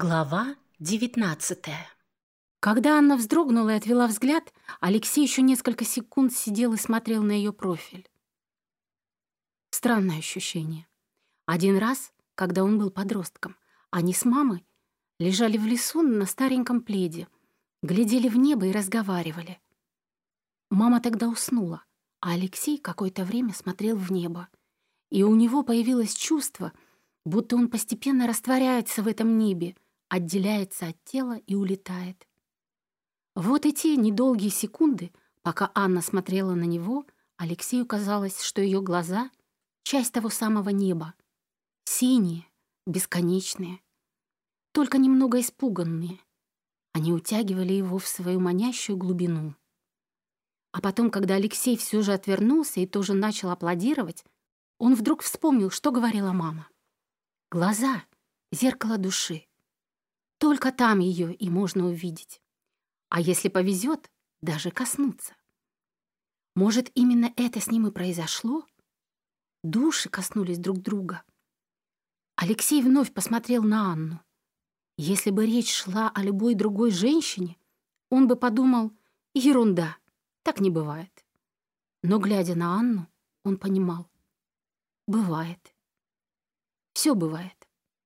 Глава девятнадцатая Когда Анна вздрогнула и отвела взгляд, Алексей еще несколько секунд сидел и смотрел на ее профиль. Странное ощущение. Один раз, когда он был подростком, они с мамой лежали в лесу на стареньком пледе, глядели в небо и разговаривали. Мама тогда уснула, а Алексей какое-то время смотрел в небо, и у него появилось чувство, будто он постепенно растворяется в этом небе — отделяется от тела и улетает. Вот эти недолгие секунды, пока Анна смотрела на него, Алексею казалось, что ее глаза — часть того самого неба. Синие, бесконечные, только немного испуганные. Они утягивали его в свою манящую глубину. А потом, когда Алексей все же отвернулся и тоже начал аплодировать, он вдруг вспомнил, что говорила мама. Глаза — зеркало души. Только там ее и можно увидеть. А если повезет, даже коснуться. Может, именно это с ним и произошло? Души коснулись друг друга. Алексей вновь посмотрел на Анну. Если бы речь шла о любой другой женщине, он бы подумал, ерунда, так не бывает. Но, глядя на Анну, он понимал, бывает. Все бывает.